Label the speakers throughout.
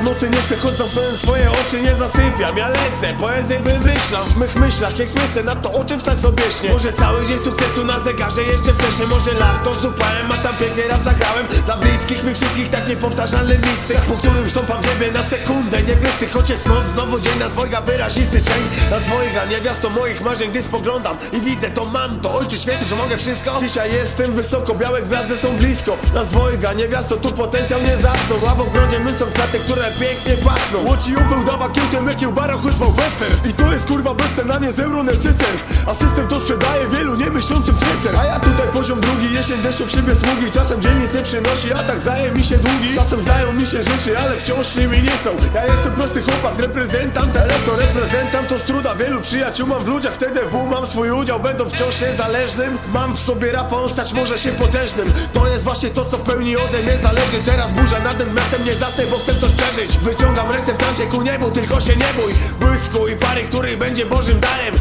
Speaker 1: w nocy nie śpię, choć zamknąłem swoje oczy Nie zasypiam, ja lecę, poezję wymyślam W mych myślach jak smysę, na to o czym tak sobie śnie Może cały dzień sukcesu na zegarze jeszcze wcześniej Może lato zupałem, a tam pięknie rap zagrałem. Dla bliskich mi wszystkich tak niepowtarzalny listy Po którym stąpam ziemię na sekundę. Nie glysty, choć jest noc, znowu dzień na dwojga wyrazisty cień. Na dwojga niewiasto moich marzeń, gdy spoglądam I widzę to mam to, ojcze święty, że mogę wszystko? Dzisiaj jestem wysoko, białe gwiazdy są blisko. Na dwojga niewiasto, tu potencjał nie zasnął. A w ogrodzie my są kwiaty, które pięknie pachną. Łoci ubył, dawa kiełkę, mykił, baro, chuspał western. I to jest kurwa bezcen, a nie z euro, nesysen A system to sprzedaje wielu niemyślącym treser A ja tutaj poziom drugi, jesień deszczu w szybie sługi Czasem dzień nic nie przynosi, a tak zdaje mi się długi. Czasem zdają mi się rzeczy, ale wciąż nimi nie są. Ja jestem prosty chłopak, reprezentant Teleso, reprezentant to Wielu przyjaciół mam w ludziach, TDW mam swój udział Będą wciąż niezależnym Mam w sobie rapa, on stać może się potężnym. To jest właśnie to, co w pełni ode mnie zależy. Teraz burza nad tym miastem nie zasnę, bo chcę coś przeżyć. Wyciągam ręce w transie ku niebu, tylko się nie bój. Błysku i pary, który będzie Bożym darem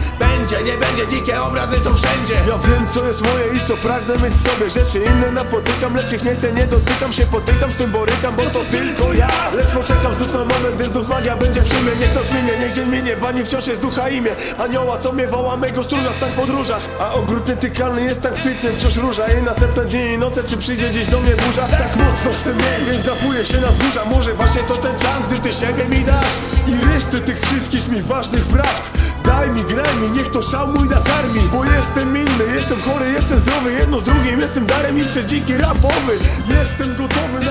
Speaker 1: Będzie, nie będzie, dzikie obrazy są wszędzie. Ja wiem, co jest moje i co pragnę mieć sobie. Rzeczy inne napotykam, lecz ich nie chcę, nie dotykam się Potykam, z tym borykam, bo to tylko ja. Lecz poczekam znów na moment, gdy znów magia będzie przy mnie. Niech to zmienię, niech dzień minie, bani wciąż jest ducha imię. Anioła, co mnie woła, mego stróża w tak podróżach A ogród nietykalny jest tak kwitny, wciąż róża. I następne dni i noce, czy przyjdzie dziś do mnie burza? Tak mocno chcę mieć, więc zapuję się na wzgórza. Może właśnie to ten czas, gdy ty siebie mi dasz. I resztę tych wszystkich mi ważnych prawd. Daj mi, graj mi, niech to szał mój nakarmi Bo jestem inny, jestem chory, jestem zdrowy Jedno z drugim, jestem darem i przedziki rapowy. Jestem gotowy